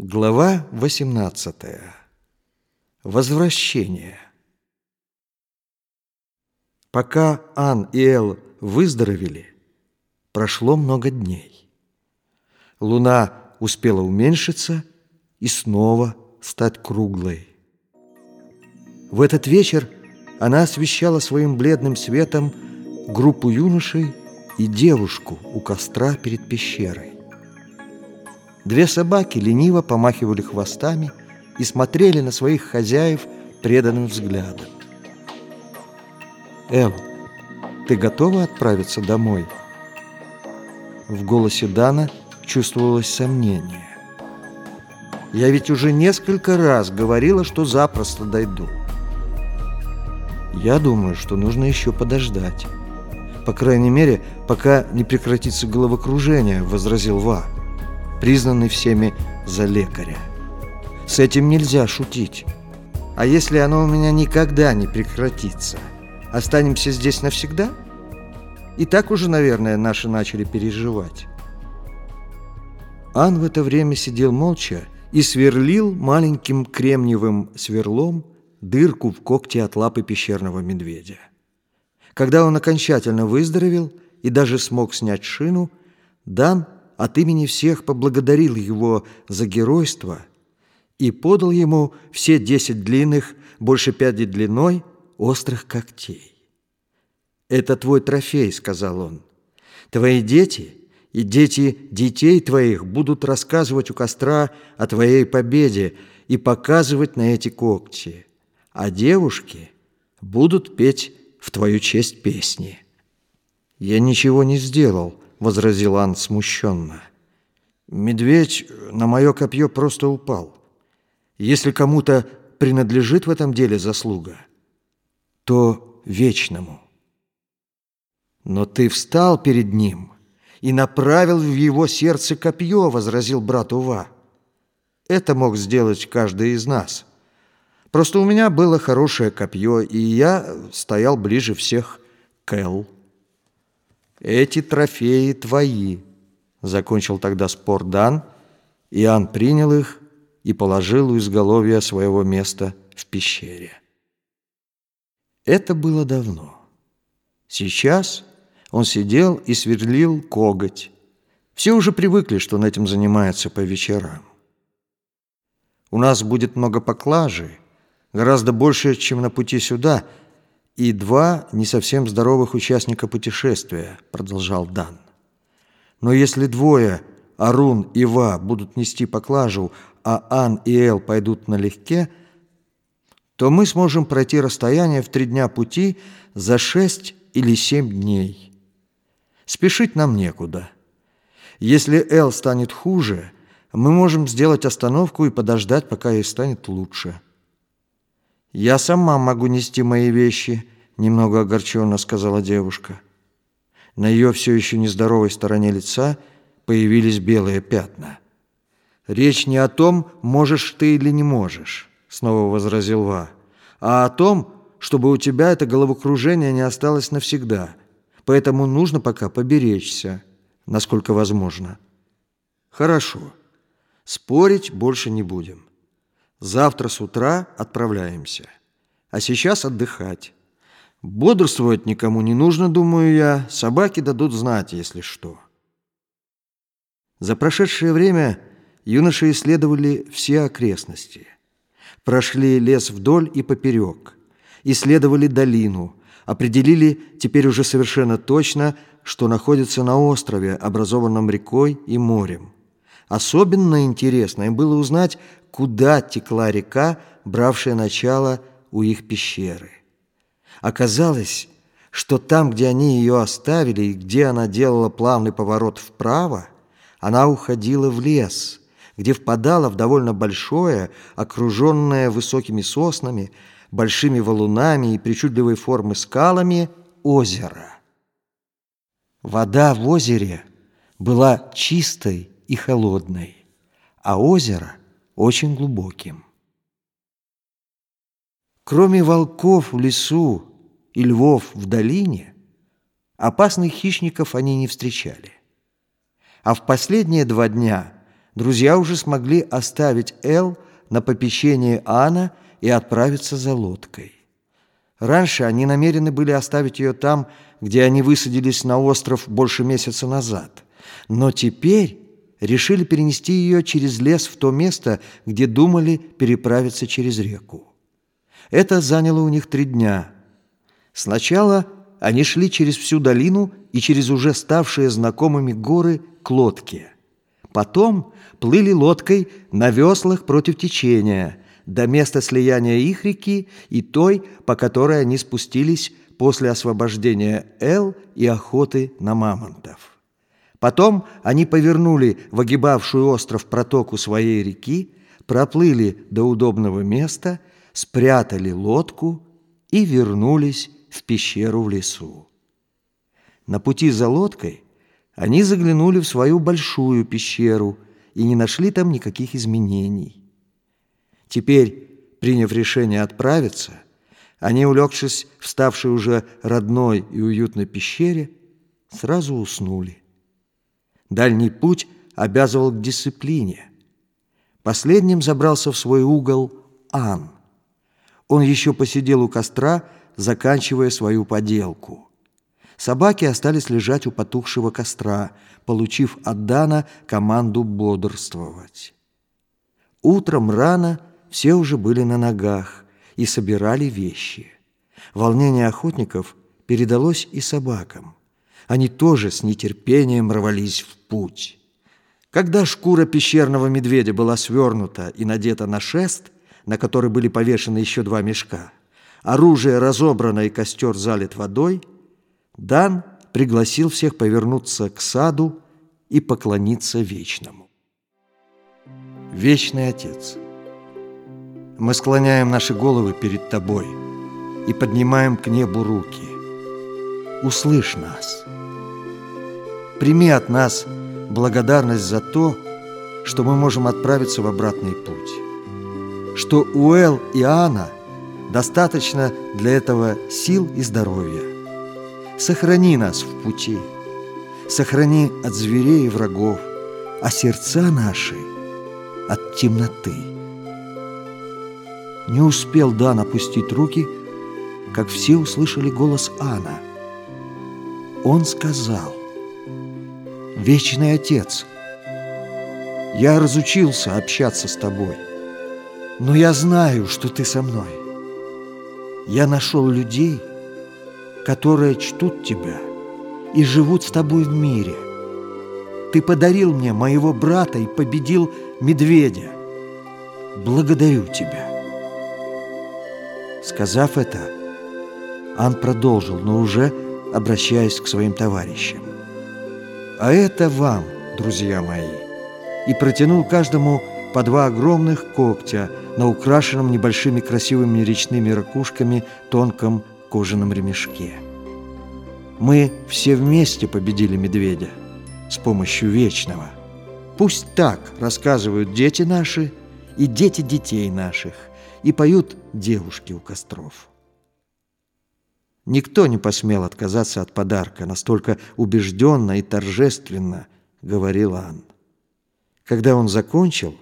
Глава 18. Возвращение. Пока Ан и Эл выздоровели, прошло много дней. Луна успела уменьшиться и снова стать круглой. В этот вечер она освещала своим бледным светом группу юношей и девушку у костра перед пещерой. Две собаки лениво помахивали хвостами и смотрели на своих хозяев преданным взглядом. «Эл, ты готова отправиться домой?» В голосе Дана чувствовалось сомнение. «Я ведь уже несколько раз говорила, что запросто дойду». «Я думаю, что нужно еще подождать. По крайней мере, пока не прекратится головокружение», — возразил Ва признанный всеми за лекаря. С этим нельзя шутить. А если оно у меня никогда не прекратится, останемся здесь навсегда? И так уже, наверное, наши начали переживать. Ан в это время сидел молча и сверлил маленьким кремниевым сверлом дырку в когте от лапы пещерного медведя. Когда он окончательно выздоровел и даже смог снять шину, Дан от имени всех поблагодарил его за геройство и подал ему все десять длинных, больше пяди длиной, острых когтей. «Это твой трофей», — сказал он. «Твои дети и дети детей твоих будут рассказывать у костра о твоей победе и показывать на эти когти, а девушки будут петь в твою честь песни». «Я ничего не сделал», — возразил Ан смущенно. «Медведь на мое копье просто упал. Если кому-то принадлежит в этом деле заслуга, то вечному. Но ты встал перед ним и направил в его сердце копье», — возразил брат Ува. «Это мог сделать каждый из нас. Просто у меня было хорошее копье, и я стоял ближе всех к Эл». Эти трофеи твои, закончил тогда спор Дан, и Ан принял их и положил у изголовья своего места в пещере. Это было давно. Сейчас он сидел и сверлил коготь. Все уже привыкли, что он этим занимается по вечерам. У нас будет много поклажи, гораздо больше, чем на пути сюда — и два не совсем здоровых участника путешествия, продолжал Дан. Но если двое, Арун и Ва, будут нести поклажу, а Ан и Эл пойдут налегке, то мы сможем пройти расстояние в три дня пути за шесть или семь дней. Спешить нам некуда. Если Эл станет хуже, мы можем сделать остановку и подождать, пока ей станет лучше. «Я сама могу нести мои вещи», — немного огорченно сказала девушка. На ее все еще нездоровой стороне лица появились белые пятна. «Речь не о том, можешь ты или не можешь», — снова возразил Ва, «а о том, чтобы у тебя это головокружение не осталось навсегда. Поэтому нужно пока поберечься, насколько возможно». «Хорошо. Спорить больше не будем». Завтра с утра отправляемся. А сейчас отдыхать. Бодрствовать никому не нужно, думаю я. Собаки дадут знать, если что. За прошедшее время юноши исследовали все окрестности. Прошли лес вдоль и поперек. Исследовали долину. Определили теперь уже совершенно точно, что находится на острове, образованном рекой и морем. Особенно интересно им было узнать, куда текла река, бравшая начало у их пещеры. Оказалось, что там, где они ее оставили и где она делала плавный поворот вправо, она уходила в лес, где впадала в довольно большое, окруженное высокими соснами, большими валунами и причудливой формы скалами озеро. Вода в озере была чистой и холодной, а озеро очень глубоким. Кроме волков в лесу и львов в долине, опасных хищников они не встречали. А в последние два дня друзья уже смогли оставить Эл на попечение Анна и отправиться за лодкой. Раньше они намерены были оставить ее там, где они высадились на остров больше месяца назад. Но теперь решили перенести ее через лес в то место, где думали переправиться через реку. Это заняло у них три дня. Сначала они шли через всю долину и через уже ставшие знакомыми горы к лодке. Потом плыли лодкой на веслах против течения до места слияния их реки и той, по которой они спустились после освобождения Эл и охоты на мамонтов. Потом они повернули в огибавшую остров протоку своей реки, проплыли до удобного места, спрятали лодку и вернулись в пещеру в лесу. На пути за лодкой они заглянули в свою большую пещеру и не нашли там никаких изменений. Теперь, приняв решение отправиться, они, улегшись в ставшей уже родной и уютной пещере, сразу уснули. Дальний путь обязывал к дисциплине. Последним забрался в свой угол Ан. Он еще посидел у костра, заканчивая свою поделку. Собаки остались лежать у потухшего костра, получив от Дана команду бодрствовать. Утром рано все уже были на ногах и собирали вещи. Волнение охотников передалось и собакам. Они тоже с нетерпением рвались в путь. Когда шкура пещерного медведя была свернута и надета на шест, на который были повешены еще два мешка, оружие разобрано и костер залит водой, Дан пригласил всех повернуться к саду и поклониться Вечному. Вечный Отец, мы склоняем наши головы перед Тобой и поднимаем к небу руки. Услышь нас. Прими от нас благодарность за то, что мы можем отправиться в обратный путь. Что у Эл и Анна достаточно для этого сил и здоровья. Сохрани нас в пути. Сохрани от зверей и врагов, а сердца наши от темноты. Не успел Дан опустить руки, как все услышали голос Анна. Он сказал, Вечный Отец, я разучился общаться с тобой, но я знаю, что ты со мной. Я нашел людей, которые чтут тебя и живут с тобой в мире. Ты подарил мне моего брата и победил медведя. Благодарю тебя. Сказав это, Ан продолжил, но уже обращаясь к своим товарищам. А это вам, друзья мои, и протянул каждому по два огромных когтя на украшенном небольшими красивыми речными ракушками тонком кожаном ремешке. Мы все вместе победили медведя с помощью Вечного. Пусть так рассказывают дети наши и дети детей наших, и поют девушки у костров. Никто не посмел отказаться от подарка, настолько убежденно и торжественно говорил Ан. Когда он закончил,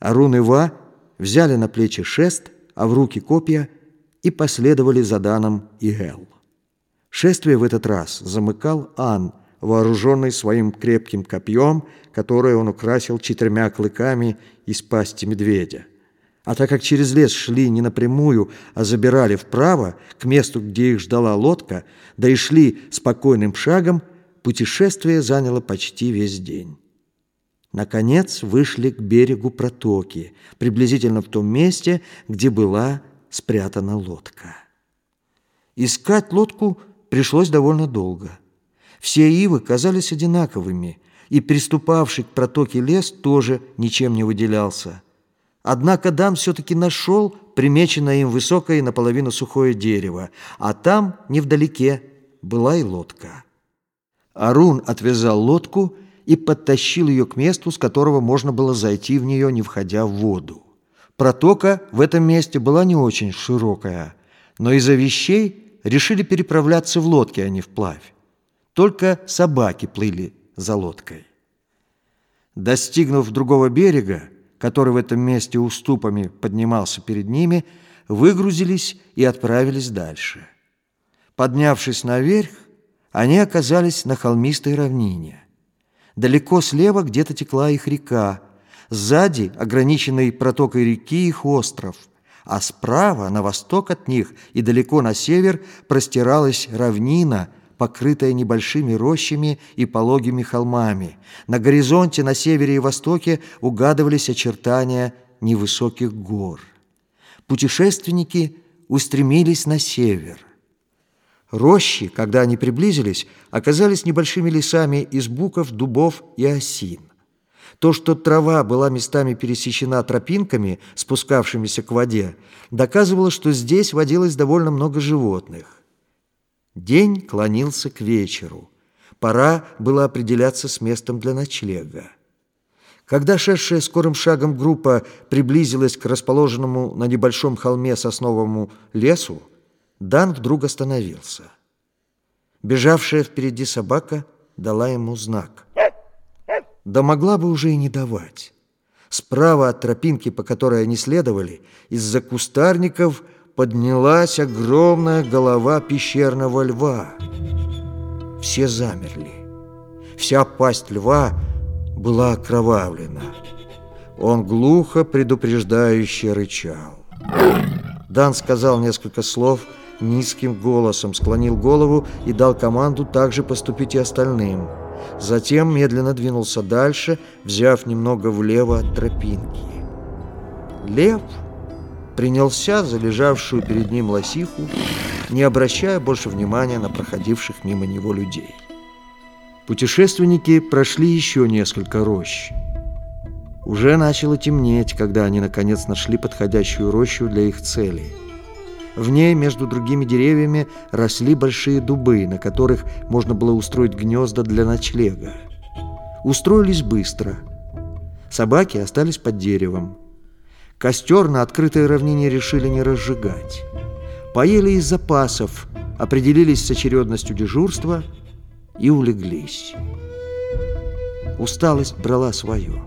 Арун и Ва взяли на плечи шест, а в руки копья и последовали за Даном и Гел. Шествие в этот раз замыкал Ан, вооруженный своим крепким копьем, которое он украсил четырьмя клыками из пасти медведя. А так как через лес шли не напрямую, а забирали вправо, к месту, где их ждала лодка, да и шли спокойным шагом, путешествие заняло почти весь день. Наконец вышли к берегу протоки, приблизительно в том месте, где была спрятана лодка. Искать лодку пришлось довольно долго. Все ивы казались одинаковыми, и приступавший к протоке лес тоже ничем не выделялся – Однако Дан все-таки нашел примеченное им высокое и наполовину сухое дерево, а там, невдалеке, была и лодка. Арун отвязал лодку и подтащил ее к месту, с которого можно было зайти в нее, не входя в воду. Протока в этом месте была не очень широкая, но из-за вещей решили переправляться в лодке, а не вплавь. Только собаки плыли за лодкой. Достигнув другого берега, который в этом месте уступами поднимался перед ними, выгрузились и отправились дальше. Поднявшись наверх, они оказались на холмистой равнине. Далеко слева где-то текла их река, сзади, ограниченный протокой реки, их остров, а справа, на восток от них и далеко на север, простиралась равнина, покрытая небольшими рощами и пологими холмами. На горизонте на севере и востоке угадывались очертания невысоких гор. Путешественники устремились на север. Рощи, когда они приблизились, оказались небольшими лесами из буков, дубов и осин. То, что трава была местами пересечена тропинками, спускавшимися к воде, доказывало, что здесь водилось довольно много животных. День клонился к вечеру. Пора было определяться с местом для ночлега. Когда шедшая скорым шагом группа приблизилась к расположенному на небольшом холме сосновому лесу, Дан вдруг остановился. Бежавшая впереди собака дала ему знак. Да могла бы уже и не давать. Справа от тропинки, по которой они следовали, из-за кустарников поднялась огромная голова пещерного льва. Все замерли. Вся пасть льва была окровавлена. Он глухо предупреждающе рычал. Дан сказал несколько слов – низким голосом, склонил голову и дал команду также поступить и остальным. Затем медленно двинулся дальше, взяв немного влево от тропинки. Лев принялся за лежавшую перед ним лосиху, не обращая больше внимания на проходивших мимо него людей. Путешественники прошли еще несколько рощ. Уже начало темнеть, когда они наконец нашли подходящую рощу для их цели – в ней между другими деревьями росли большие дубы, на которых можно было устроить гнезда для ночлега. Устроились быстро. Собаки остались под деревом. Костер на открытой равнине решили не разжигать. Поели из запасов, определились с очередностью дежурства и улеглись. Усталость брала свое.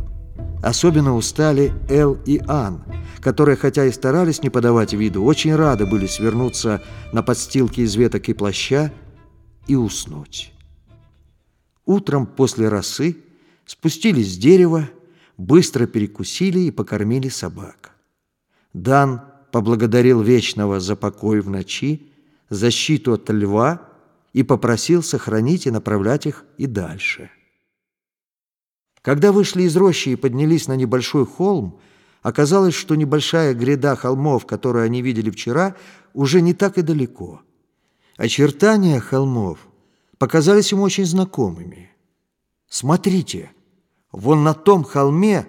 Особенно устали Эл и Ан, которые, хотя и старались не подавать виду, очень рады были свернуться на подстилке из веток и плаща и уснуть. Утром после росы спустились с дерева, быстро перекусили и покормили собак. Дан поблагодарил Вечного за покой в ночи, защиту от льва и попросил сохранить и направлять их и дальше. Когда вышли из рощи и поднялись на небольшой холм, оказалось, что небольшая гряда холмов, которую они видели вчера, уже не так и далеко. Очертания холмов показались им очень знакомыми. «Смотрите, вон на том холме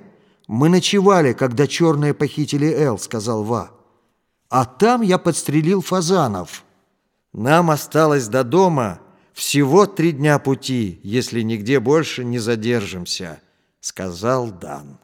мы ночевали, когда черные похитили Эл», — сказал Ва. «А там я подстрелил фазанов. Нам осталось до дома всего три дня пути, если нигде больше не задержимся» сказал Дан.